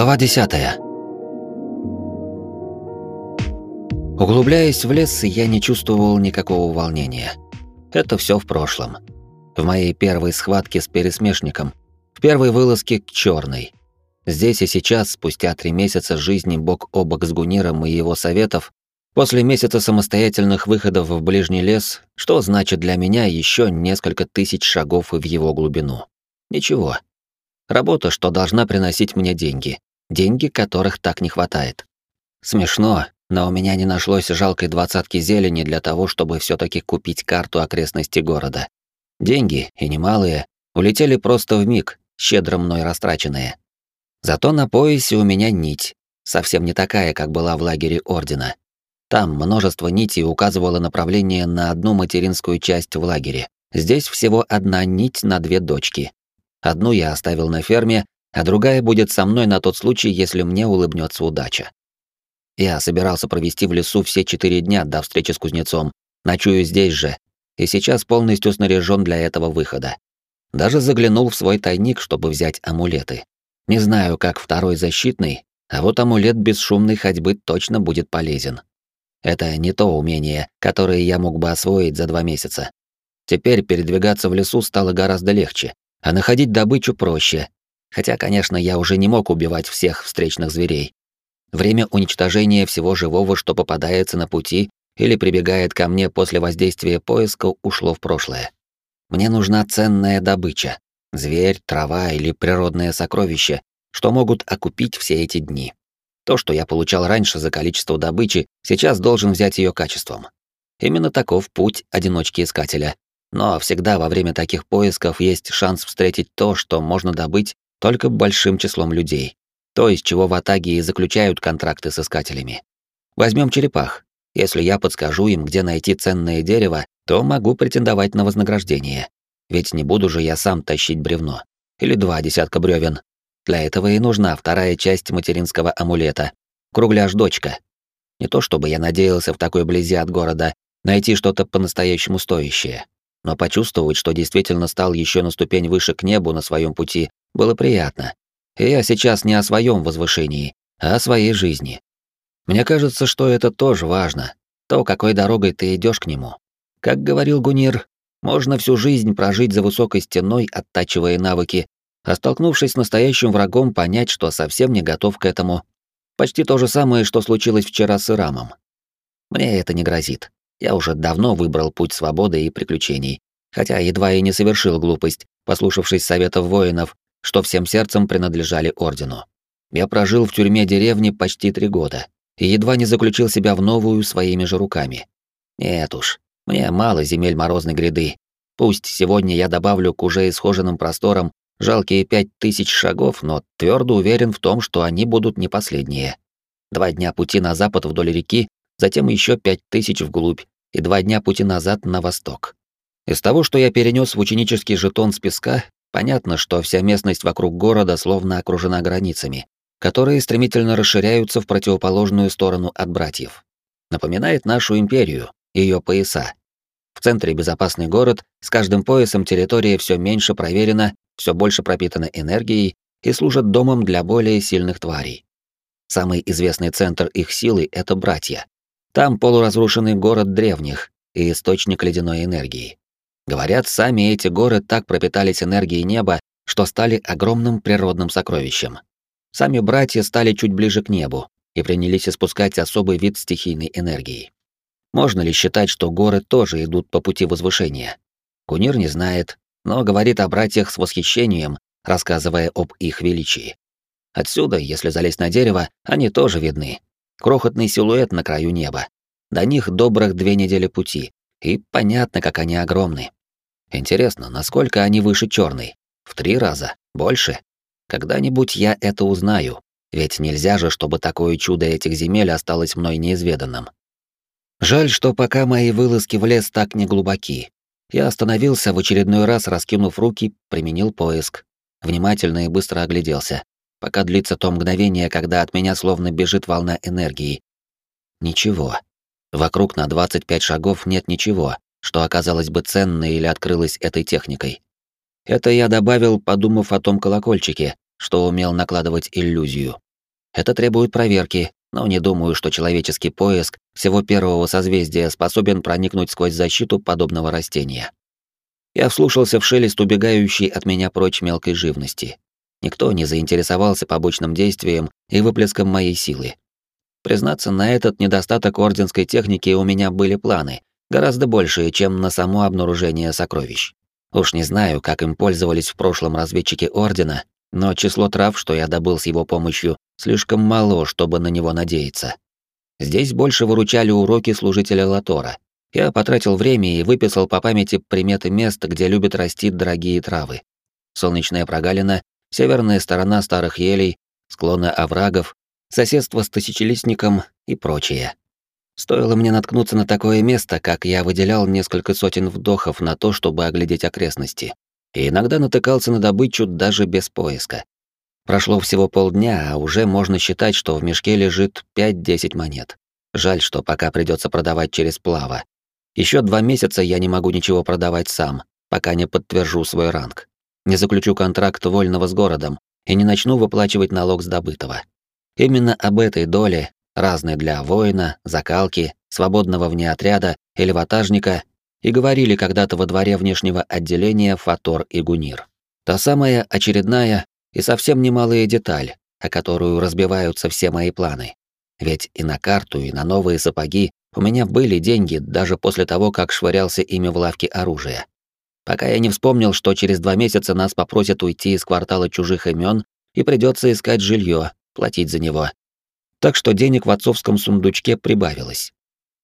Глава 10. Углубляясь в лес, я не чувствовал никакого волнения. Это все в прошлом. В моей первой схватке с пересмешником, в первой вылазке к черной. Здесь и сейчас, спустя три месяца жизни бок о бок с Гуниром и его советов, после месяца самостоятельных выходов в ближний лес, что значит для меня еще несколько тысяч шагов в его глубину? Ничего. Работа, что должна приносить мне деньги. Деньги, которых так не хватает. Смешно, но у меня не нашлось жалкой двадцатки зелени для того, чтобы все таки купить карту окрестностей города. Деньги, и немалые, улетели просто в миг, щедро мной растраченные. Зато на поясе у меня нить, совсем не такая, как была в лагере Ордена. Там множество нитей указывало направление на одну материнскую часть в лагере. Здесь всего одна нить на две дочки. Одну я оставил на ферме, а другая будет со мной на тот случай, если мне улыбнется удача. Я собирался провести в лесу все четыре дня до встречи с кузнецом, ночую здесь же, и сейчас полностью снаряжен для этого выхода. Даже заглянул в свой тайник, чтобы взять амулеты. Не знаю, как второй защитный, а вот амулет бесшумной ходьбы точно будет полезен. Это не то умение, которое я мог бы освоить за два месяца. Теперь передвигаться в лесу стало гораздо легче, а находить добычу проще. Хотя, конечно, я уже не мог убивать всех встречных зверей. Время уничтожения всего живого, что попадается на пути или прибегает ко мне после воздействия поиска, ушло в прошлое. Мне нужна ценная добыча. Зверь, трава или природное сокровище, что могут окупить все эти дни. То, что я получал раньше за количество добычи, сейчас должен взять ее качеством. Именно таков путь одиночки-искателя, но всегда во время таких поисков есть шанс встретить то, что можно добыть только большим числом людей. То, из чего в Атаге заключают контракты с искателями. Возьмем черепах. Если я подскажу им, где найти ценное дерево, то могу претендовать на вознаграждение. Ведь не буду же я сам тащить бревно. Или два десятка бревен. Для этого и нужна вторая часть материнского амулета. Кругляш-дочка. Не то чтобы я надеялся в такой близи от города найти что-то по-настоящему стоящее но почувствовать, что действительно стал еще на ступень выше к небу на своем пути, было приятно. И я сейчас не о своем возвышении, а о своей жизни. Мне кажется, что это тоже важно, то, какой дорогой ты идешь к нему. Как говорил Гунир, можно всю жизнь прожить за высокой стеной, оттачивая навыки, а столкнувшись с настоящим врагом, понять, что совсем не готов к этому. Почти то же самое, что случилось вчера с Ирамом. Мне это не грозит. Я уже давно выбрал путь свободы и приключений, хотя едва и не совершил глупость, послушавшись советов воинов, что всем сердцем принадлежали ордену. Я прожил в тюрьме деревни почти три года и едва не заключил себя в новую своими же руками. Нет уж, мне мало земель морозной гряды. Пусть сегодня я добавлю к уже исхоженным просторам жалкие пять тысяч шагов, но твердо уверен в том, что они будут не последние. Два дня пути на запад вдоль реки затем еще пять тысяч вглубь и два дня пути назад на восток. Из того, что я перенес в ученический жетон с песка, понятно, что вся местность вокруг города словно окружена границами, которые стремительно расширяются в противоположную сторону от братьев. Напоминает нашу империю, ее пояса. В центре безопасный город, с каждым поясом территория все меньше проверена, все больше пропитана энергией и служит домом для более сильных тварей. Самый известный центр их силы — это братья, там полуразрушенный город древних и источник ледяной энергии. Говорят, сами эти горы так пропитались энергией неба, что стали огромным природным сокровищем. Сами братья стали чуть ближе к небу и принялись испускать особый вид стихийной энергии. Можно ли считать, что горы тоже идут по пути возвышения? Кунир не знает, но говорит о братьях с восхищением, рассказывая об их величии. Отсюда, если залезть на дерево, они тоже видны, крохотный силуэт на краю неба. До них добрых две недели пути, и понятно, как они огромны. Интересно, насколько они выше черной? В три раза? Больше? Когда-нибудь я это узнаю, ведь нельзя же, чтобы такое чудо этих земель осталось мной неизведанным. Жаль, что пока мои вылазки в лес так не глубоки. Я остановился в очередной раз, раскинув руки, применил поиск. Внимательно и быстро огляделся пока длится то мгновение, когда от меня словно бежит волна энергии. Ничего. Вокруг на 25 шагов нет ничего, что оказалось бы ценной или открылось этой техникой. Это я добавил, подумав о том колокольчике, что умел накладывать иллюзию. Это требует проверки, но не думаю, что человеческий поиск всего первого созвездия способен проникнуть сквозь защиту подобного растения. Я вслушался в шелест убегающей от меня прочь мелкой живности. Никто не заинтересовался побочным действием и выплеском моей силы. Признаться, на этот недостаток орденской техники у меня были планы, гораздо большие, чем на само обнаружение сокровищ. Уж не знаю, как им пользовались в прошлом разведчики Ордена, но число трав, что я добыл с его помощью, слишком мало, чтобы на него надеяться. Здесь больше выручали уроки служителя Латора. Я потратил время и выписал по памяти приметы мест, где любят расти дорогие травы. Солнечная прогалина, северная сторона старых елей, склоны оврагов, соседство с тысячелистником и прочее. Стоило мне наткнуться на такое место, как я выделял несколько сотен вдохов на то, чтобы оглядеть окрестности и иногда натыкался на добычу даже без поиска. Прошло всего полдня, а уже можно считать, что в мешке лежит 5-10 монет. Жаль, что пока придется продавать через плава. Еще два месяца я не могу ничего продавать сам, пока не подтвержу свой ранг. Не заключу контракт вольного с городом и не начну выплачивать налог с добытого. Именно об этой доле, разной для воина, закалки, свободного вне отряда или ватажника, и говорили когда-то во дворе внешнего отделения Фатор и Гунир. Та самая очередная и совсем немалая деталь, о которую разбиваются все мои планы. Ведь и на карту, и на новые сапоги у меня были деньги даже после того, как швырялся ими в лавке оружия. Пока я не вспомнил, что через два месяца нас попросят уйти из квартала чужих имен и придется искать жилье, платить за него. Так что денег в отцовском сундучке прибавилось.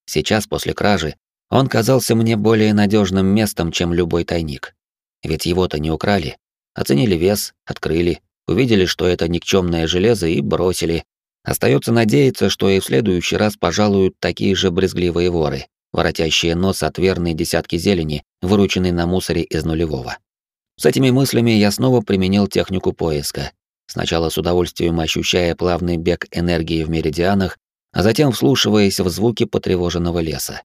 Сейчас, после кражи, он казался мне более надежным местом, чем любой тайник. Ведь его-то не украли. Оценили вес, открыли, увидели, что это никчемное железо и бросили. Остается надеяться, что и в следующий раз пожалуют такие же брезгливые воры, воротящие нос от верной десятки зелени, вырученной на мусоре из нулевого. С этими мыслями я снова применил технику поиска, сначала с удовольствием ощущая плавный бег энергии в меридианах, а затем вслушиваясь в звуки потревоженного леса.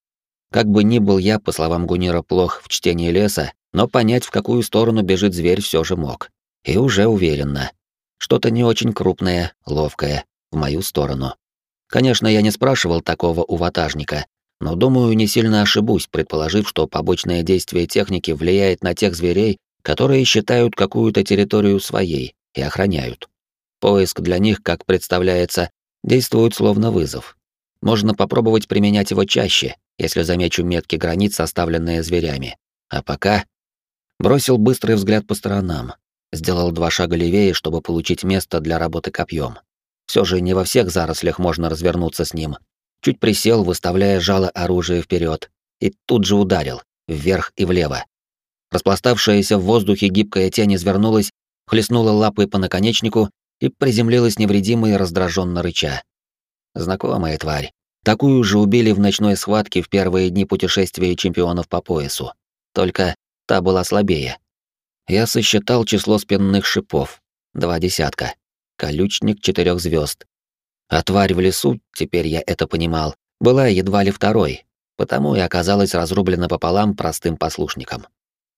Как бы ни был я, по словам Гунира, плох в чтении леса, но понять, в какую сторону бежит зверь, все же мог. И уже уверенно. Что-то не очень крупное, ловкое, в мою сторону. Конечно, я не спрашивал такого у ватажника, но думаю, не сильно ошибусь, предположив, что побочное действие техники влияет на тех зверей, которые считают какую-то территорию своей и охраняют. Поиск для них, как представляется, действует словно вызов. Можно попробовать применять его чаще, если замечу метки границ, оставленные зверями. А пока... Бросил быстрый взгляд по сторонам. Сделал два шага левее, чтобы получить место для работы копьем. Все же не во всех зарослях можно развернуться с ним. Чуть присел, выставляя жало оружия вперед, и тут же ударил, вверх и влево. Распластавшаяся в воздухе гибкая тень извернулась, хлестнула лапой по наконечнику и приземлилась невредимой раздраженно рыча. Знакомая тварь. Такую же убили в ночной схватке в первые дни путешествия чемпионов по поясу. Только та была слабее. Я сосчитал число спинных шипов. Два десятка. Колючник четырех звезд. А тварь в лесу, теперь я это понимал, была едва ли второй, потому и оказалась разрублена пополам простым послушником.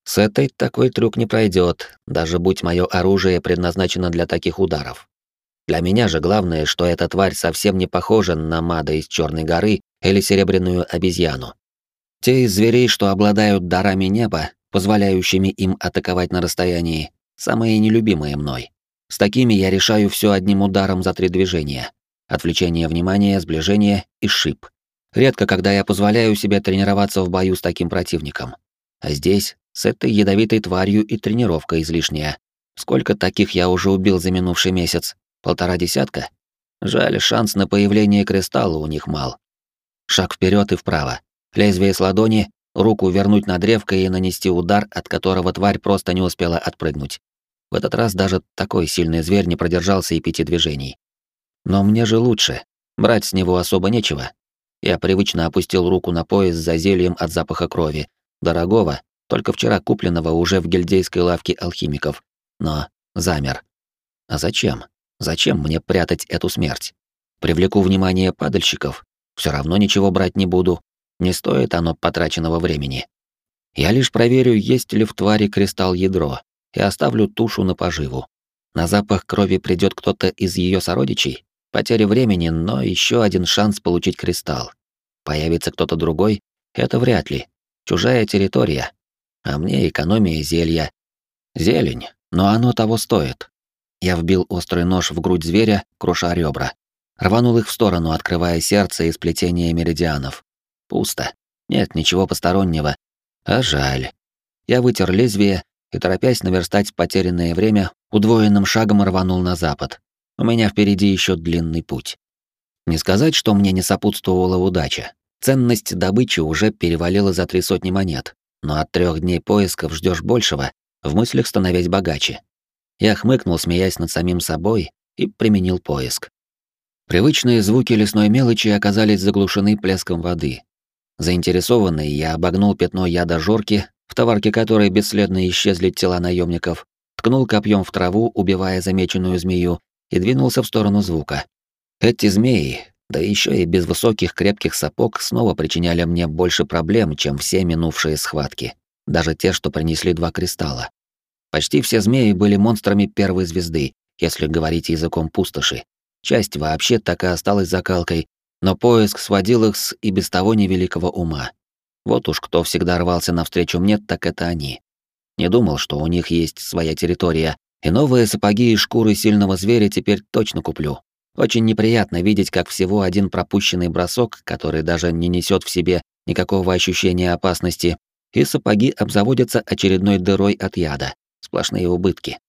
С этой такой трюк не пройдет, даже будь мое оружие предназначено для таких ударов. Для меня же главное, что эта тварь совсем не похожа на Мада из Черной горы или Серебряную обезьяну. Те из зверей, что обладают дарами неба, позволяющими им атаковать на расстоянии, самые нелюбимые мной. С такими я решаю все одним ударом за три движения. Отвлечение внимания, сближение и шип. Редко, когда я позволяю себе тренироваться в бою с таким противником. А здесь, с этой ядовитой тварью и тренировка излишняя. Сколько таких я уже убил за минувший месяц, Полтора десятка? Жаль, шанс на появление кристалла у них мал. Шаг вперед и вправо. Лезвие с ладони, руку вернуть на древко и нанести удар, от которого тварь просто не успела отпрыгнуть. В этот раз даже такой сильный зверь не продержался и пяти движений. Но мне же лучше. Брать с него особо нечего. Я привычно опустил руку на пояс за зельем от запаха крови, дорогого, только вчера купленного уже в гильдейской лавке алхимиков. Но замер. А зачем? Зачем мне прятать эту смерть? Привлеку внимание падальщиков, все равно ничего брать не буду. Не стоит оно потраченного времени. Я лишь проверю, есть ли в твари кристалл ядро, и оставлю тушу на поживу. На запах крови придет кто-то из ее сородичей. Потеря времени, но еще один шанс получить кристалл. Появится кто-то другой? Это вряд ли. Чужая территория. А мне экономия зелья. Зелень, но оно того стоит. Я вбил острый нож в грудь зверя, круша ребра. Рванул их в сторону, открывая сердце и сплетение меридианов. Пусто. Нет ничего постороннего. А жаль. Я вытер лезвие и, торопясь наверстать потерянное время, удвоенным шагом рванул на запад. У меня впереди еще длинный путь. Не сказать, что мне не сопутствовала удача. Ценность добычи уже перевалила за три сотни монет, но от трех дней поисков ждешь большего, в мыслях становясь богаче. Я хмыкнул, смеясь над самим собой, и применил поиск. Привычные звуки лесной мелочи оказались заглушены плеском воды. Заинтересованный, я обогнул пятно яда жорки, в товарке которой бесследно исчезли тела наемников, ткнул копьем в траву, убивая замеченную змею, и двинулся в сторону звука. Эти змеи, да еще и без высоких крепких сапог, снова причиняли мне больше проблем, чем все минувшие схватки, даже те, что принесли два кристалла. Почти все змеи были монстрами первой звезды, если говорить языком пустоши. Часть вообще так и осталась закалкой, но поиск сводил их с и без того невеликого ума. Вот уж кто всегда рвался навстречу мне, так это они. Не думал, что у них есть своя территория, и новые сапоги и шкуры сильного зверя теперь точно куплю. Очень неприятно видеть, как всего один пропущенный бросок, который даже не несет в себе никакого ощущения опасности, и сапоги обзаводятся очередной дырой от яда. Сплошные убытки.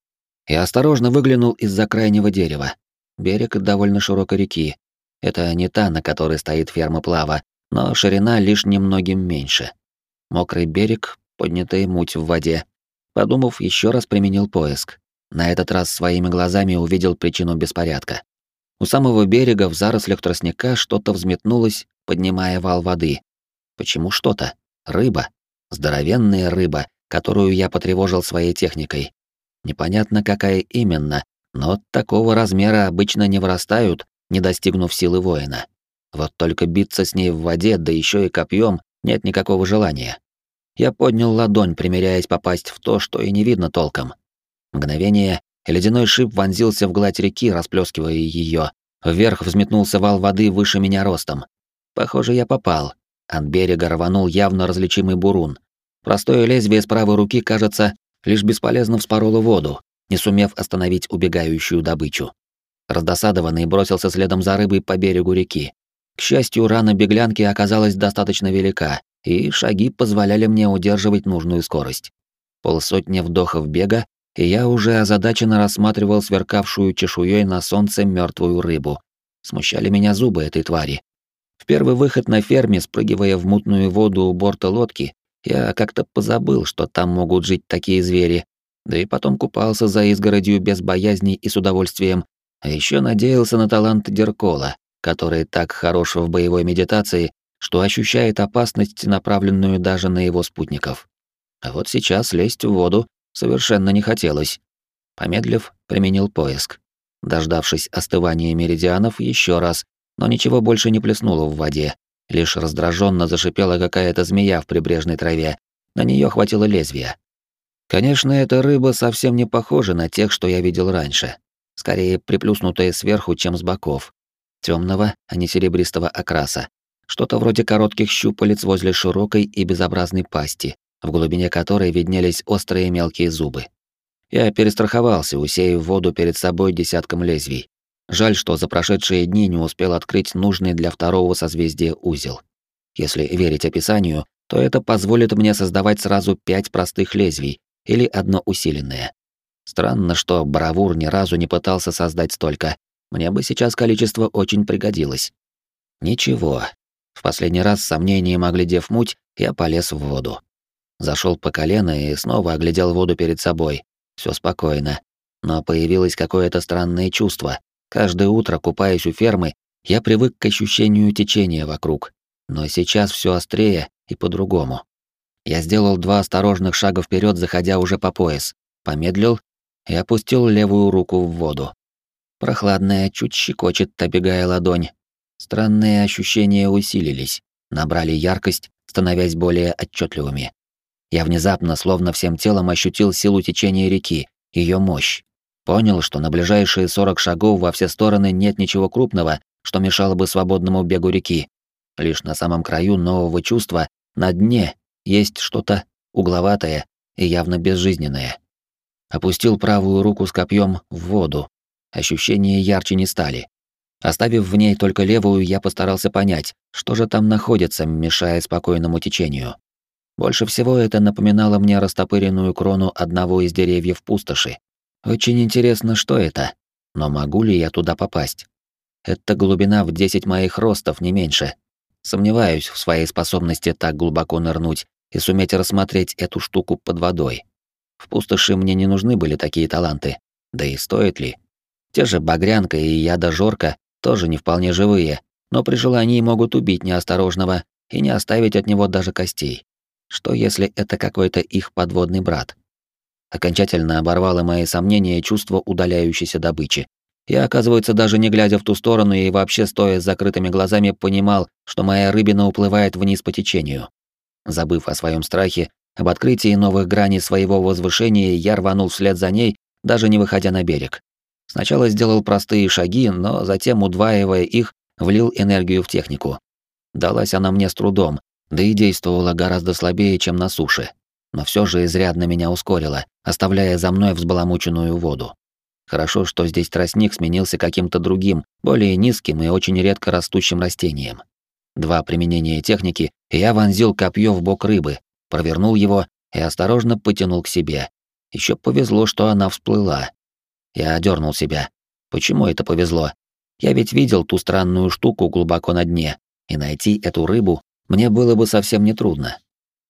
Я осторожно выглянул из-за крайнего дерева. Берег довольно широкой реки. Это не та, на которой стоит ферма Плава, но ширина лишь немногим меньше. Мокрый берег, поднятая муть в воде. Подумав, еще раз применил поиск. На этот раз своими глазами увидел причину беспорядка. У самого берега в зарослях тростника что-то взметнулось, поднимая вал воды. Почему что-то? Рыба. Здоровенная рыба, которую я потревожил своей техникой. Непонятно, какая именно, но такого размера обычно не вырастают, не достигнув силы воина. Вот только биться с ней в воде, да еще и копьем, нет никакого желания. Я поднял ладонь, примеряясь попасть в то, что и не видно толком. Мгновение, ледяной шип вонзился в гладь реки, расплескивая ее. Вверх взметнулся вал воды выше меня ростом. Похоже, я попал. От берега рванул явно различимый бурун. Простое лезвие с правой руки, кажется, лишь бесполезно вспороло воду, не сумев остановить убегающую добычу. Раздосадованный бросился следом за рыбой по берегу реки. К счастью, рана беглянки оказалась достаточно велика, и шаги позволяли мне удерживать нужную скорость. Полсотни вдохов бега, и я уже озадаченно рассматривал сверкавшую чешуей на солнце мертвую рыбу. Смущали меня зубы этой твари. В первый выход на ферме, спрыгивая в мутную воду у борта лодки, я как-то позабыл, что там могут жить такие звери, да и потом купался за изгородью без боязни и с удовольствием, а еще надеялся на талант Деркола, который так хорош в боевой медитации, что ощущает опасность, направленную даже на его спутников. А вот сейчас лезть в воду совершенно не хотелось. Помедлив, применил поиск. Дождавшись остывания меридианов еще раз, но ничего больше не плеснуло в воде. Лишь раздраженно зашипела какая-то змея в прибрежной траве. На нее хватило лезвия. Конечно, эта рыба совсем не похожа на тех, что я видел раньше. Скорее приплюснутая сверху, чем с боков. Темного, а не серебристого окраса. Что-то вроде коротких щупалец возле широкой и безобразной пасти, в глубине которой виднелись острые мелкие зубы. Я перестраховался, усеяв воду перед собой десятком лезвий. Жаль, что за прошедшие дни не успел открыть нужный для второго созвездия узел. Если верить описанию, то это позволит мне создавать сразу пять простых лезвий или одно усиленное. Странно, что Бравур ни разу не пытался создать столько. Мне бы сейчас количество очень пригодилось. Ничего. В последний раз с сомнением оглядев муть, я полез в воду. Зашел по колено и снова оглядел воду перед собой. Все спокойно. Но появилось какое-то странное чувство. Каждое утро, купаясь у фермы, я привык к ощущению течения вокруг. Но сейчас все острее и по-другому. Я сделал два осторожных шага вперед, заходя уже по пояс. Помедлил и опустил левую руку в воду. Прохладная, чуть щекочет, обегая ладонь. Странные ощущения усилились, набрали яркость, становясь более отчетливыми. Я внезапно, словно всем телом, ощутил силу течения реки, ее мощь. Понял, что на ближайшие 40 шагов во все стороны нет ничего крупного, что мешало бы свободному бегу реки. Лишь на самом краю нового чувства, на дне, есть что-то угловатое и явно безжизненное. Опустил правую руку с копьем в воду. Ощущения ярче не стали. Оставив в ней только левую, я постарался понять, что же там находится, мешая спокойному течению. Больше всего это напоминало мне растопыренную крону одного из деревьев пустоши. Очень интересно, что это, но могу ли я туда попасть? Это глубина в 10 моих ростов, не меньше. Сомневаюсь в своей способности так глубоко нырнуть и суметь рассмотреть эту штуку под водой. В пустоши мне не нужны были такие таланты. Да и стоит ли? Те же Багрянка и Яда Жорка тоже не вполне живые, но при желании могут убить неосторожного и не оставить от него даже костей. Что если это какой-то их подводный брат? Окончательно оборвало мои сомнения чувство удаляющейся добычи. Я, оказывается, даже не глядя в ту сторону и вообще стоя с закрытыми глазами, понимал, что моя рыбина уплывает вниз по течению. Забыв о своем страхе, об открытии новых граней своего возвышения, я рванул вслед за ней, даже не выходя на берег. Сначала сделал простые шаги, но затем, удваивая их, влил энергию в технику. Далась она мне с трудом, да и действовала гораздо слабее, чем на суше, но все же изрядно меня ускорила, оставляя за мной взбаламученную воду. Хорошо, что здесь тростник сменился каким-то другим, более низким и очень редко растущим растением. Два применения техники, и я вонзил копье в бок рыбы, провернул его и осторожно потянул к себе. Еще повезло, что она всплыла. Я одернул себя. Почему это повезло? Я ведь видел ту странную штуку глубоко на дне, и найти эту рыбу мне было бы совсем нетрудно.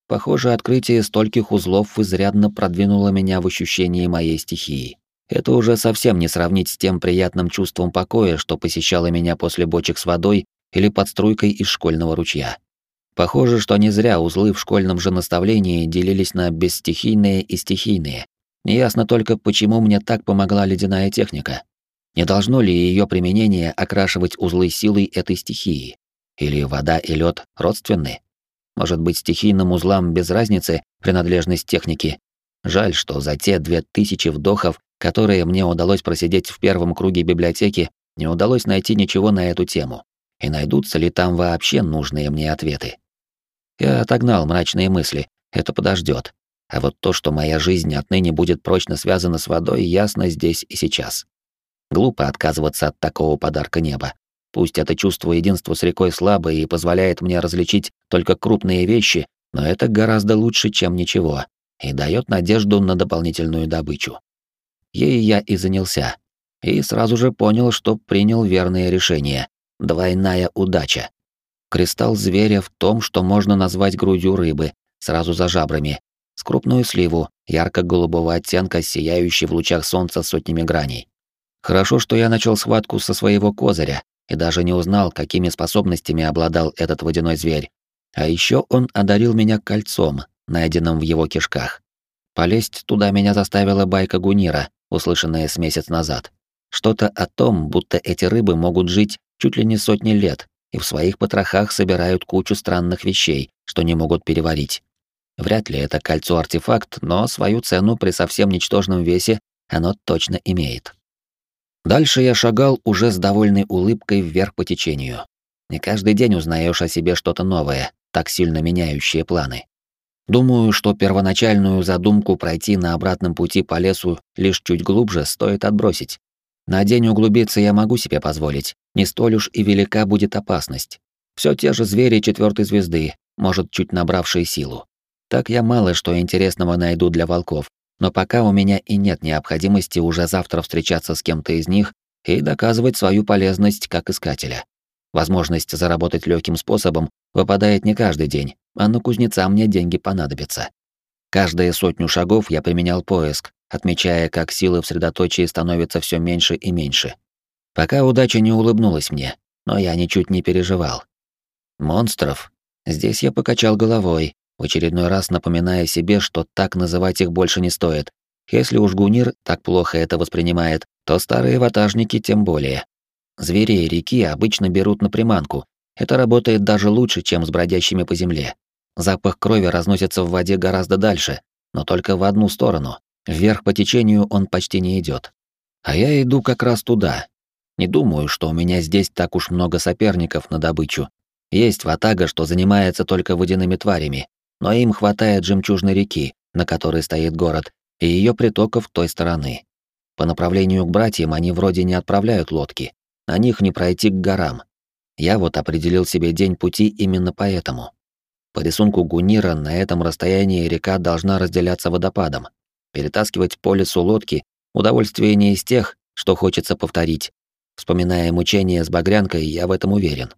Похоже, открытие стольких узлов изрядно продвинуло меня в ощущении моей стихии. Это уже совсем не сравнить с тем приятным чувством покоя, что посещало меня после бочек с водой или под струйкой из школьного ручья. Похоже, что не зря узлы в школьном же наставлении делились на бесстихийные и стихийные. Неясно только, почему мне так помогла ледяная техника. Не должно ли ее применение окрашивать узлы силой этой стихии? Или вода и лед родственны? Может быть, стихийным узлам без разницы принадлежность техники? Жаль, что за те две тысячи вдохов, которые мне удалось просидеть в первом круге библиотеки, не удалось найти ничего на эту тему. И найдутся ли там вообще нужные мне ответы? Я отогнал мрачные мысли, это подождет. А вот то, что моя жизнь отныне будет прочно связана с водой, ясно здесь и сейчас. Глупо отказываться от такого подарка неба. Пусть это чувство единства с рекой слабое и позволяет мне различить только крупные вещи, но это гораздо лучше, чем ничего, и дает надежду на дополнительную добычу. Ей я и занялся. И сразу же понял, что принял верное решение. Двойная удача. Кристалл зверя в том, что можно назвать грудью рыбы, сразу за жабрами, с крупную сливу, ярко-голубого оттенка, сияющей в лучах солнца сотнями граней. Хорошо, что я начал схватку со своего козыря, и даже не узнал, какими способностями обладал этот водяной зверь. А еще он одарил меня кольцом, найденным в его кишках. Полезть туда меня заставила байка Гунира, услышанная с месяц назад. Что-то о том, будто эти рыбы могут жить чуть ли не сотни лет и в своих потрохах собирают кучу странных вещей, что не могут переварить. Вряд ли это кольцо-артефакт, но свою цену при совсем ничтожном весе оно точно имеет. Дальше я шагал уже с довольной улыбкой вверх по течению. Не каждый день узнаешь о себе что-то новое, так сильно меняющее планы. Думаю, что первоначальную задумку пройти на обратном пути по лесу лишь чуть глубже стоит отбросить. На день углубиться я могу себе позволить, не столь уж и велика будет опасность. Все те же звери четвертой звезды, может, чуть набравшие силу. Так я мало что интересного найду для волков, но пока у меня и нет необходимости уже завтра встречаться с кем-то из них и доказывать свою полезность как искателя. Возможность заработать легким способом выпадает не каждый день, а на кузнеца мне деньги понадобятся. Каждые сотню шагов я применял поиск, отмечая, как силы в средоточии становятся все меньше и меньше. Пока удача не улыбнулась мне, но я ничуть не переживал. Монстров? Здесь я покачал головой, в очередной раз напоминая себе, что так называть их больше не стоит. Если уж Гунир так плохо это воспринимает, то старые ватажники тем более. Зверей реки обычно берут на приманку. Это работает даже лучше, чем с бродящими по земле. Запах крови разносится в воде гораздо дальше, но только в одну сторону. Вверх по течению он почти не идет. А я иду как раз туда. Не думаю, что у меня здесь так уж много соперников на добычу. Есть ватага, что занимается только водяными тварями, но им хватает жемчужной реки, на которой стоит город, и ее притоков той стороны. По направлению к братьям они вроде не отправляют лодки, на них не пройти к горам. Я вот определил себе день пути именно поэтому. По рисунку Гунира на этом расстоянии река должна разделяться водопадом. Перетаскивать по лесу лодки — удовольствие не из тех, что хочется повторить. Вспоминая мучения с багрянкой, я в этом уверен.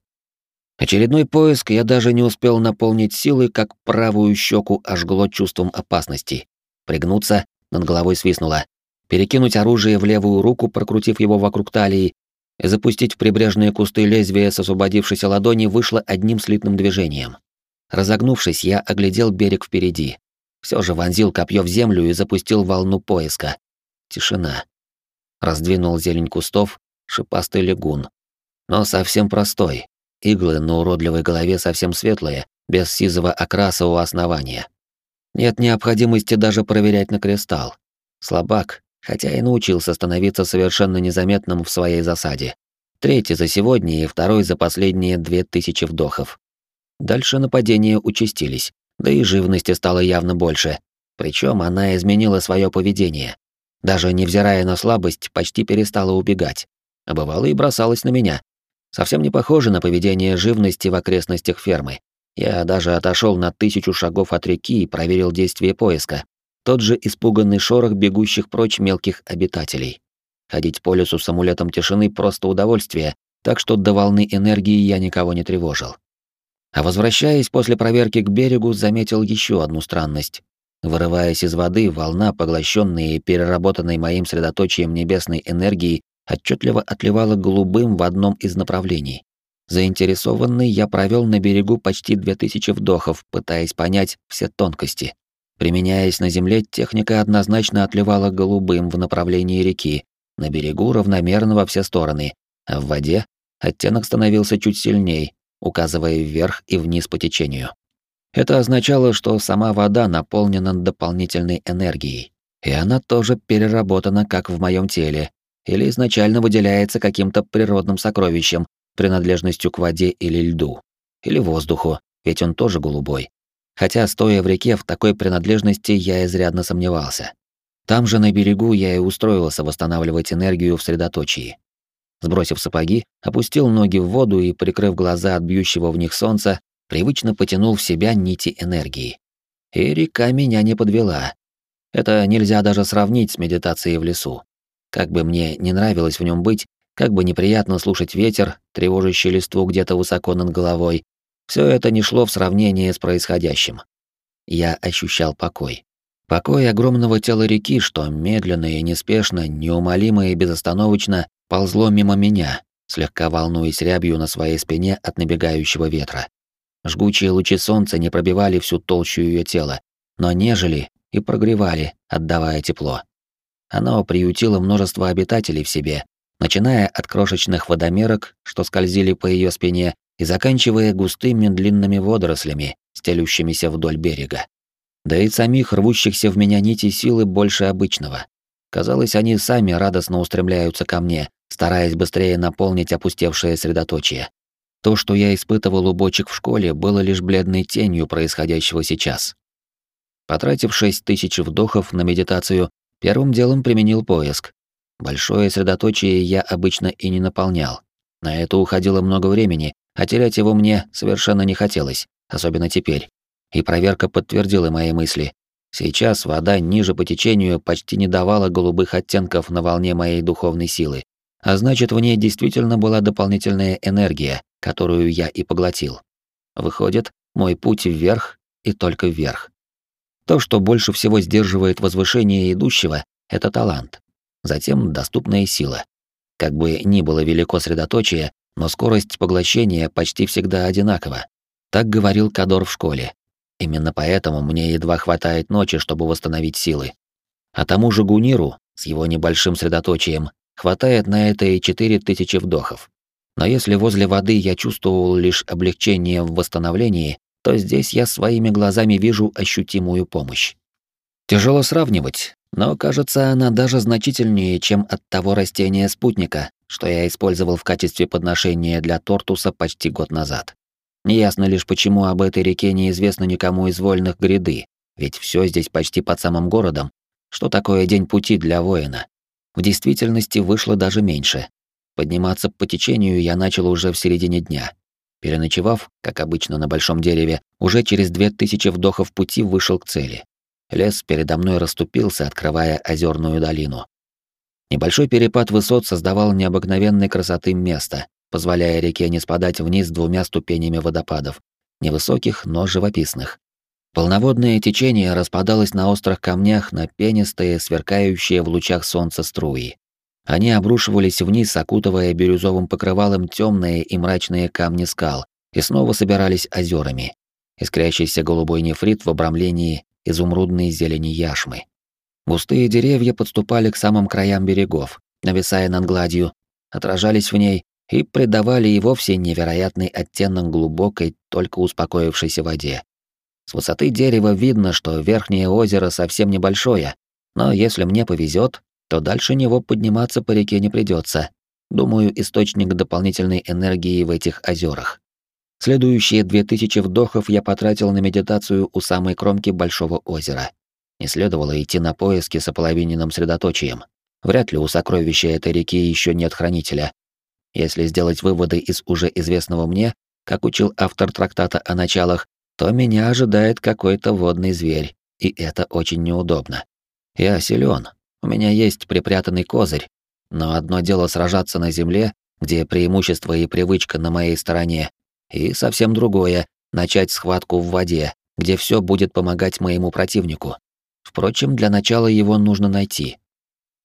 Очередной поиск я даже не успел наполнить силой, как правую щеку ожгло чувством опасности. Пригнуться, над головой свистнуло. Перекинуть оружие в левую руку, прокрутив его вокруг талии, и запустить в прибрежные кусты лезвия с освободившейся ладони вышло одним слитным движением. Разогнувшись, я оглядел берег впереди. Все же вонзил копье в землю и запустил волну поиска. Тишина. Раздвинул зелень кустов, шипастый лягун. Но совсем простой. Иглы на уродливой голове совсем светлые, без сизого окраса у основания. Нет необходимости даже проверять на кристалл. Слабак, хотя и научился становиться совершенно незаметным в своей засаде. Третий за сегодня и второй за последние две тысячи вдохов. Дальше нападения участились, да и живности стало явно больше. Причем она изменила свое поведение. Даже невзирая на слабость, почти перестала убегать. А бывало и бросалась на меня. Совсем не похоже на поведение живности в окрестностях фермы. Я даже отошел на тысячу шагов от реки и проверил действие поиска. Тот же испуганный шорох бегущих прочь мелких обитателей. Ходить по лесу с амулетом тишины просто удовольствие, так что до волны энергии я никого не тревожил. А возвращаясь после проверки к берегу, заметил еще одну странность. Вырываясь из воды, волна, поглощенная и переработанной моим средоточием небесной энергии, отчетливо отливала голубым в одном из направлений. Заинтересованный, я провел на берегу почти две тысячи вдохов, пытаясь понять все тонкости. Применяясь на земле, техника однозначно отливала голубым в направлении реки, на берегу равномерно во все стороны, а в воде оттенок становился чуть сильней, указывая вверх и вниз по течению. Это означало, что сама вода наполнена дополнительной энергией, и она тоже переработана, как в моем теле, или изначально выделяется каким-то природным сокровищем, принадлежностью к воде или льду, или воздуху, ведь он тоже голубой. Хотя, стоя в реке, в такой принадлежности я изрядно сомневался. Там же на берегу я и устроился восстанавливать энергию в средоточии. Сбросив сапоги, опустил ноги в воду и, прикрыв глаза от бьющего в них солнца, привычно потянул в себя нити энергии. И река меня не подвела. Это нельзя даже сравнить с медитацией в лесу. Как бы мне не нравилось в нем быть, как бы неприятно слушать ветер, тревожащий листву где-то высоко над головой, все это не шло в сравнение с происходящим. Я ощущал покой. Покой огромного тела реки, что медленно и неспешно, неумолимо и безостановочно ползло мимо меня, слегка волнуясь рябью на своей спине от набегающего ветра. Жгучие лучи солнца не пробивали всю толщу ее тела, но нежели и прогревали, отдавая тепло. Оно приютило множество обитателей в себе, начиная от крошечных водомерок, что скользили по ее спине, и заканчивая густыми длинными водорослями, стелющимися вдоль берега. Да и самих рвущихся в меня нитей силы больше обычного. Казалось, они сами радостно устремляются ко мне, стараясь быстрее наполнить опустевшее средоточие. То, что я испытывал у бочек в школе, было лишь бледной тенью происходящего сейчас. Потратив шесть тысяч вдохов на медитацию, первым делом применил поиск. Большое средоточие я обычно и не наполнял. На это уходило много времени, а терять его мне совершенно не хотелось, особенно теперь. И проверка подтвердила мои мысли. Сейчас вода ниже по течению почти не давала голубых оттенков на волне моей духовной силы, а значит, в ней действительно была дополнительная энергия, которую я и поглотил. Выходит, мой путь вверх и только вверх. То, что больше всего сдерживает возвышение идущего, это талант. Затем доступная сила. Как бы ни было велико средоточие, но скорость поглощения почти всегда одинакова. Так говорил Кадор в школе. Именно поэтому мне едва хватает ночи, чтобы восстановить силы. А тому же Гуниру, с его небольшим средоточием, Хватает на это и четыре тысячи вдохов. Но если возле воды я чувствовал лишь облегчение в восстановлении, то здесь я своими глазами вижу ощутимую помощь. Тяжело сравнивать, Но кажется, она даже значительнее, чем от того растения-спутника, что я использовал в качестве подношения для Тортуса почти год назад. Неясно лишь, почему об этой реке неизвестно никому из вольных гряды, ведь все здесь почти под самым городом. Что такое день пути для воина? В действительности вышло даже меньше. Подниматься по течению я начал уже в середине дня. Переночевав, как обычно на большом дереве, уже через две тысячи вдохов пути вышел к цели. Лес передо мной расступился, открывая озерную долину. Небольшой перепад высот создавал необыкновенной красоты место, позволяя реке не спадать вниз двумя ступенями водопадов, невысоких, но живописных. Полноводное течение распадалось на острых камнях на пенистые, сверкающие в лучах солнца струи. Они обрушивались вниз, окутывая бирюзовым покрывалом темные и мрачные камни скал, и снова собирались озерами. Искрящийся голубой нефрит в обрамлении изумрудной зелени яшмы. Густые деревья подступали к самым краям берегов, нависая над гладью, отражались в ней и придавали и вовсе невероятный оттенок глубокой, только успокоившейся воде. С высоты дерева видно, что верхнее озеро совсем небольшое, но если мне повезет, то дальше него подниматься по реке не придется. Думаю, источник дополнительной энергии в этих озерах. Следующие две тысячи вдохов я потратил на медитацию у самой кромки большого озера. Не следовало идти на поиски с ополовиненным средоточием. Вряд ли у сокровища этой реки еще нет хранителя. Если сделать выводы из уже известного мне, как учил автор трактата о началах, то меня ожидает какой-то водный зверь, и это очень неудобно. Я силен, у меня есть припрятанный козырь, но одно дело сражаться на земле, где преимущество и привычка на моей стороне, и совсем другое — начать схватку в воде, где все будет помогать моему противнику. Впрочем, для начала его нужно найти.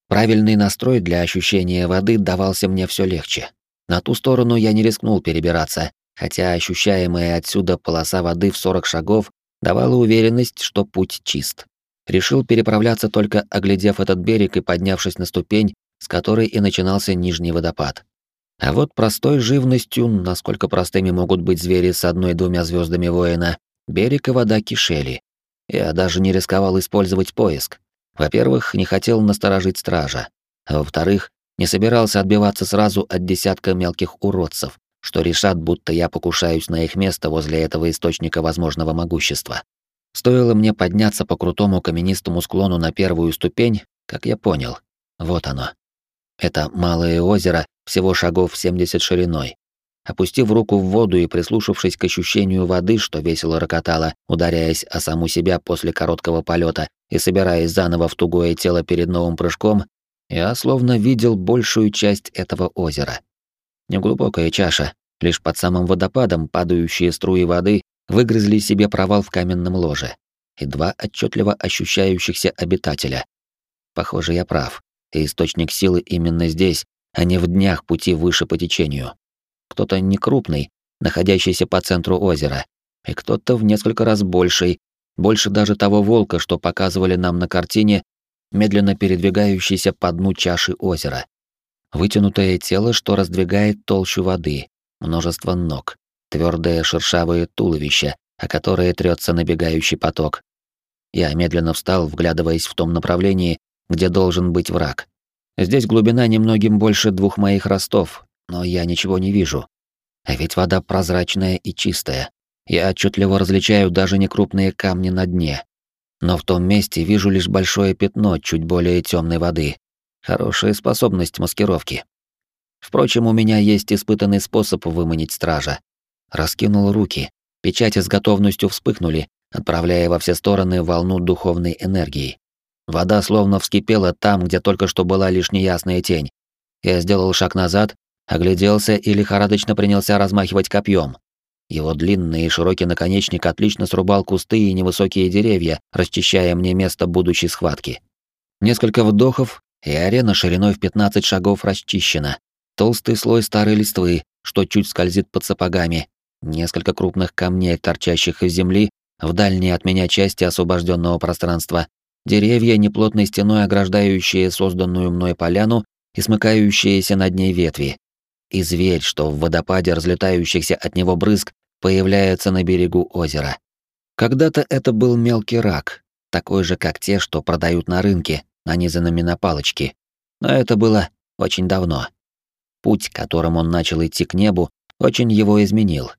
Правильный настрой для ощущения воды давался мне все легче. На ту сторону я не рискнул перебираться, хотя ощущаемая отсюда полоса воды в 40 шагов давала уверенность, что путь чист. Решил переправляться только оглядев этот берег и поднявшись на ступень, с которой и начинался нижний водопад. А вот простой живностью, насколько простыми могут быть звери с одной-двумя звездами воина, берег и вода кишели. Я даже не рисковал использовать поиск. Во-первых, не хотел насторожить стража. А во-вторых, не собирался отбиваться сразу от десятка мелких уродцев, что решат, будто я покушаюсь на их место возле этого источника возможного могущества. Стоило мне подняться по крутому каменистому склону на первую ступень, как я понял. Вот оно. Это малое озеро, всего шагов 70 шириной. Опустив руку в воду и прислушавшись к ощущению воды, что весело рокотало, ударяясь о саму себя после короткого полета и собираясь заново в тугое тело перед новым прыжком, я словно видел большую часть этого озера. Неглубокая чаша, лишь под самым водопадом падающие струи воды выгрызли себе провал в каменном ложе. И два отчетливо ощущающихся обитателя. Похоже, я прав. И источник силы именно здесь, а не в днях пути выше по течению. Кто-то некрупный, находящийся по центру озера, и кто-то в несколько раз больший, больше даже того волка, что показывали нам на картине, медленно передвигающийся по дну чаши озера. Вытянутое тело, что раздвигает толщу воды, множество ног, твердое шершавое туловище, о которое трется набегающий поток. Я медленно встал, вглядываясь в том направлении, где должен быть враг. Здесь глубина немногим больше двух моих ростов, но я ничего не вижу. А ведь вода прозрачная и чистая. Я отчетливо различаю даже некрупные камни на дне. Но в том месте вижу лишь большое пятно чуть более темной воды, Хорошая способность маскировки. Впрочем, у меня есть испытанный способ выманить стража. Раскинул руки. Печати с готовностью вспыхнули, отправляя во все стороны волну духовной энергии. Вода словно вскипела там, где только что была лишь неясная тень. Я сделал шаг назад, огляделся и лихорадочно принялся размахивать копьем. Его длинный и широкий наконечник отлично срубал кусты и невысокие деревья, расчищая мне место будущей схватки. Несколько вдохов, и арена шириной в 15 шагов расчищена. Толстый слой старой листвы, что чуть скользит под сапогами, несколько крупных камней, торчащих из земли, в дальней от меня части освобожденного пространства, деревья, неплотной стеной ограждающие созданную мной поляну и смыкающиеся над ней ветви. И зверь, что в водопаде разлетающихся от него брызг появляется на берегу озера. Когда-то это был мелкий рак, такой же, как те, что продают на рынке, нанизанными на палочки. Но это было очень давно. Путь, которым он начал идти к небу, очень его изменил.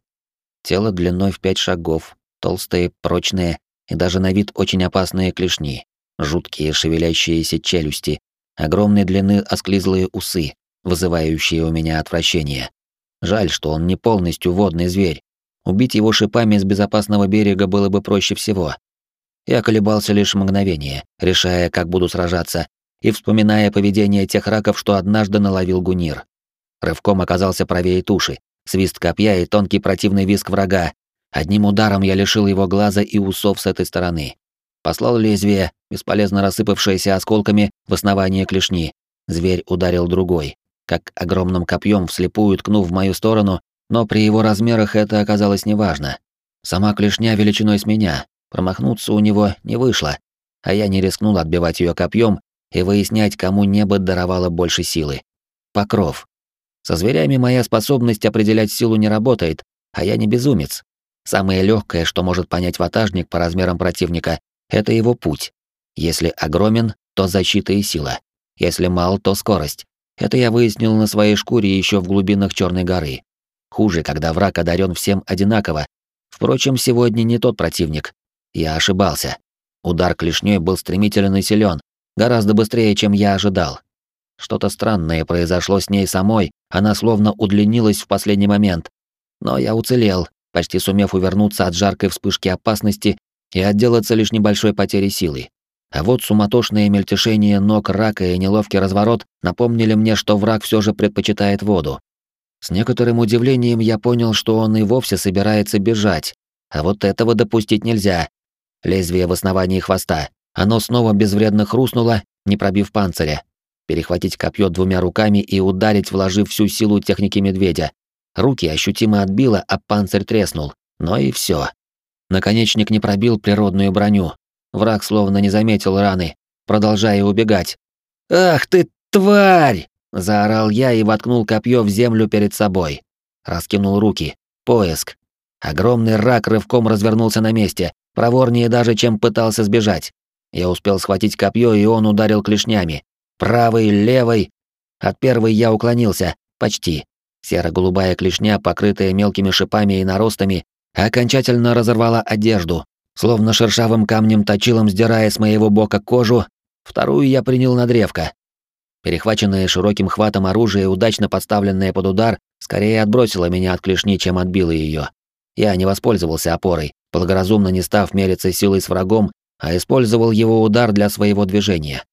Тело длиной в пять шагов, толстые, прочные и даже на вид очень опасные клешни, жуткие шевелящиеся челюсти, огромной длины осклизлые усы, вызывающие у меня отвращение. Жаль, что он не полностью водный зверь. Убить его шипами с безопасного берега было бы проще всего. Я колебался лишь мгновение, решая, как буду сражаться, и вспоминая поведение тех раков, что однажды наловил Гунир. Рывком оказался правее туши, свист копья и тонкий противный визг врага. Одним ударом я лишил его глаза и усов с этой стороны. Послал лезвие, бесполезно рассыпавшееся осколками в основание клешни. Зверь ударил другой, как огромным копьем вслепую ткнув в мою сторону, но при его размерах это оказалось неважно. Сама клешня величиной с меня, промахнуться у него не вышло, а я не рискнул отбивать ее копьем и выяснять, кому небо даровало больше силы. Покров. Со зверями моя способность определять силу не работает, а я не безумец. Самое легкое, что может понять ватажник по размерам противника, это его путь. Если огромен, то защита и сила. Если мал, то скорость. Это я выяснил на своей шкуре еще в глубинах Черной горы. Хуже, когда враг одарен всем одинаково. Впрочем, сегодня не тот противник. Я ошибался. Удар клешней был стремителен и силен, гораздо быстрее, чем я ожидал. Что-то странное произошло с ней самой, она словно удлинилась в последний момент. Но я уцелел, почти сумев увернуться от жаркой вспышки опасности и отделаться лишь небольшой потерей силы. А вот суматошное мельтешение ног рака и неловкий разворот напомнили мне, что враг все же предпочитает воду. С некоторым удивлением я понял, что он и вовсе собирается бежать, а вот этого допустить нельзя. Лезвие в основании хвоста. Оно снова безвредно хрустнуло, не пробив панциря перехватить копье двумя руками и ударить, вложив всю силу техники медведя. Руки ощутимо отбило, а панцирь треснул. Но и все. Наконечник не пробил природную броню. Враг словно не заметил раны, продолжая убегать. «Ах ты, тварь!» — заорал я и воткнул копье в землю перед собой. Раскинул руки. Поиск. Огромный рак рывком развернулся на месте, проворнее даже, чем пытался сбежать. Я успел схватить копье, и он ударил клешнями. Правой, левой. От первой я уклонился, почти. Серо-голубая клешня, покрытая мелкими шипами и наростами, окончательно разорвала одежду, словно шершавым камнем-точилом сдирая с моего бока кожу. Вторую я принял на древко. Перехваченное широким хватом оружие, удачно подставленное под удар, скорее отбросило меня от клешни, чем отбило ее. Я не воспользовался опорой, благоразумно не став мериться силой с врагом, а использовал его удар для своего движения.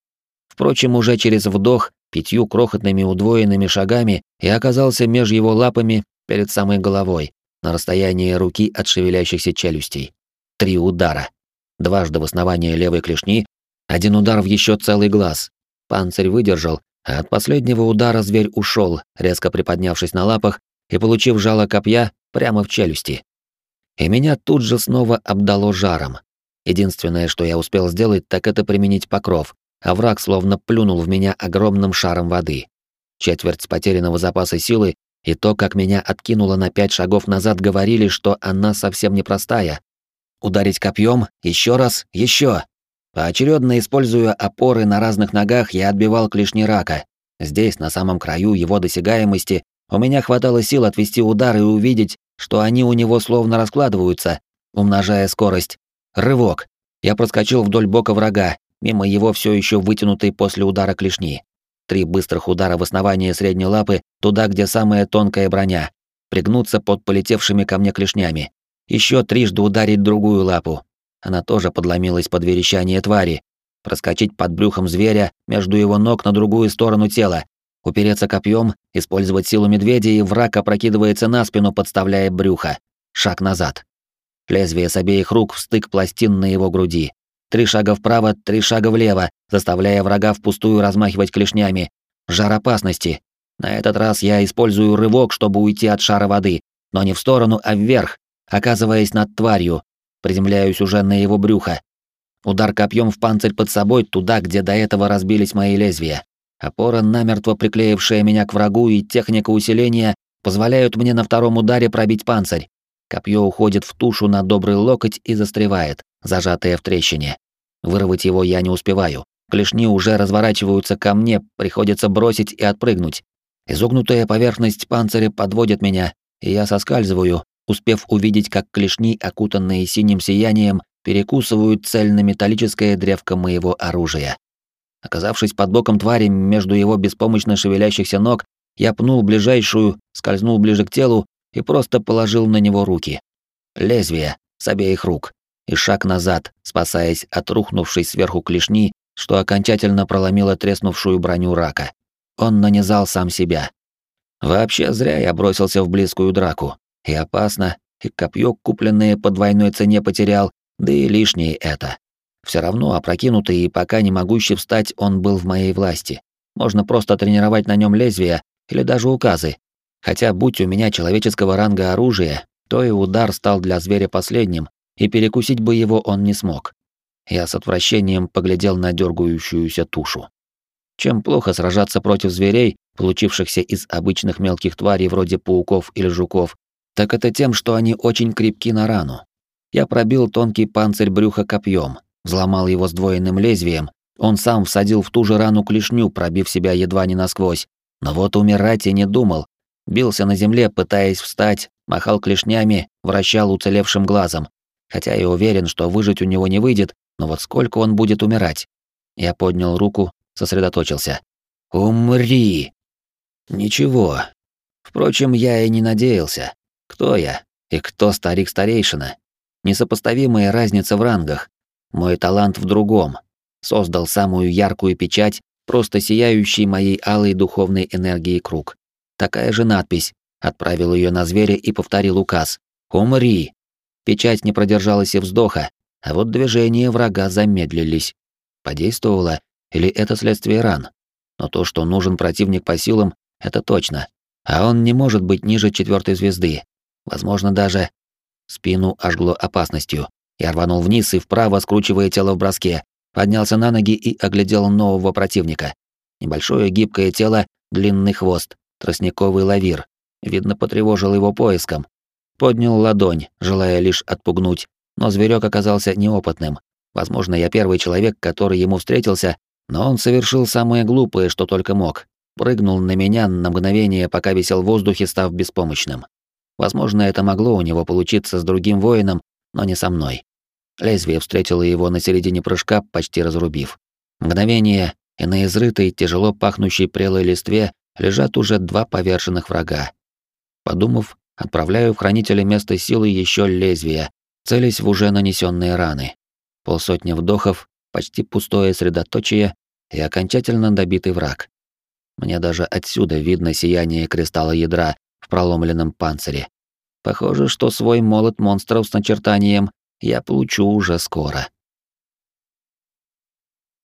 Впрочем, уже через вдох, пятью крохотными удвоенными шагами я оказался меж его лапами перед самой головой, на расстоянии руки от шевелящихся челюстей. Три удара. Дважды в основание левой клешни, один удар в еще целый глаз. Панцирь выдержал, а от последнего удара зверь ушел, резко приподнявшись на лапах и получив жало копья прямо в челюсти. И меня тут же снова обдало жаром. Единственное, что я успел сделать, так это применить покров, а враг словно плюнул в меня огромным шаром воды. Четверть потерянного запаса силы и то, как меня откинуло на пять шагов назад, говорили, что она совсем непростая. Ударить копьем, еще раз, еще. Поочередно используя опоры на разных ногах, я отбивал клешни рака. Здесь, на самом краю его досягаемости, у меня хватало сил отвести удар и увидеть, что они у него словно раскладываются, умножая скорость. Рывок. Я проскочил вдоль бока врага, мимо его все еще вытянутой после удара клешни. Три быстрых удара в основание средней лапы, туда, где самая тонкая броня. Пригнуться под полетевшими ко мне клешнями. Еще трижды ударить другую лапу. Она тоже подломилась под верещание твари. Проскочить под брюхом зверя между его ног на другую сторону тела. Упереться копьем, использовать силу медведя, и враг опрокидывается на спину, подставляя брюхо. Шаг назад. Лезвие с обеих рук в стык пластин на его груди. Три шага вправо, три шага влево, заставляя врага впустую размахивать клешнями. Жар опасности. На этот раз я использую рывок, чтобы уйти от шара воды, но не в сторону, а вверх, оказываясь над тварью. Приземляюсь уже на его брюхо. Удар копьем в панцирь под собой, туда, где до этого разбились мои лезвия. Опора, намертво приклеившая меня к врагу, и техника усиления позволяют мне на втором ударе пробить панцирь. Копье уходит в тушу на добрый локоть и застревает, зажатое в трещине. Вырвать его я не успеваю. Клешни уже разворачиваются ко мне, приходится бросить и отпрыгнуть. Изогнутая поверхность панциря подводит меня, и я соскальзываю, успев увидеть, как клешни, окутанные синим сиянием, перекусывают цельно металлическое древко моего оружия. Оказавшись под боком твари между его беспомощно шевелящихся ног, я пнул ближайшую, скользнул ближе к телу и просто положил на него руки. Лезвие с обеих рук и шаг назад, спасаясь от рухнувшей сверху клешни, что окончательно проломило треснувшую броню рака. Он нанизал сам себя. Вообще зря я бросился в близкую драку. И опасно, и копье, купленное по двойной цене, потерял, да и лишнее это. Все равно опрокинутый и пока не могущий встать, он был в моей власти. Можно просто тренировать на нем лезвие или даже указы. Хотя, будь у меня человеческого ранга оружие, то и удар стал для зверя последним, и перекусить бы его он не смог. Я с отвращением поглядел на дергающуюся тушу. Чем плохо сражаться против зверей, получившихся из обычных мелких тварей вроде пауков или жуков, так это тем, что они очень крепки на рану. Я пробил тонкий панцирь брюха копьем, взломал его сдвоенным лезвием, он сам всадил в ту же рану клешню, пробив себя едва не насквозь. Но вот умирать и не думал. Бился на земле, пытаясь встать, махал клешнями, вращал уцелевшим глазом. Хотя и уверен, что выжить у него не выйдет, но вот сколько он будет умирать? Я поднял руку, сосредоточился. «Умри!» Ничего. Впрочем, я и не надеялся. Кто я? И кто старик-старейшина? Несопоставимая разница в рангах. Мой талант в другом. Создал самую яркую печать, просто сияющий моей алой духовной энергией круг. Такая же надпись. Отправил ее на зверя и повторил указ. «Умри!» Печать не продержалась и вздоха, а вот движения врага замедлились. Подействовало, или это следствие ран? Но то, что нужен противник по силам, это точно. А он не может быть ниже четвертой звезды. Возможно, даже... Спину ожгло опасностью. Я рванул вниз и вправо, скручивая тело в броске. Поднялся на ноги и оглядел нового противника. Небольшое гибкое тело, длинный хвост, тростниковый лавир. Видно, потревожил его поиском. Поднял ладонь, желая лишь отпугнуть, но зверек оказался неопытным. Возможно, я первый человек, который ему встретился, но он совершил самое глупое, что только мог. Прыгнул на меня на мгновение, пока висел в воздухе, став беспомощным. Возможно, это могло у него получиться с другим воином, но не со мной. Лезвие встретило его на середине прыжка, почти разрубив. Мгновение, и на изрытой, тяжело пахнущей прелой листве лежат уже два поверженных врага. Подумав, отправляю в хранителя место силы еще лезвия, целясь в уже нанесенные раны. Полсотни вдохов, почти пустое средоточие и окончательно добитый враг. Мне даже отсюда видно сияние кристалла ядра в проломленном панцире. Похоже, что свой молот монстров с начертанием я получу уже скоро.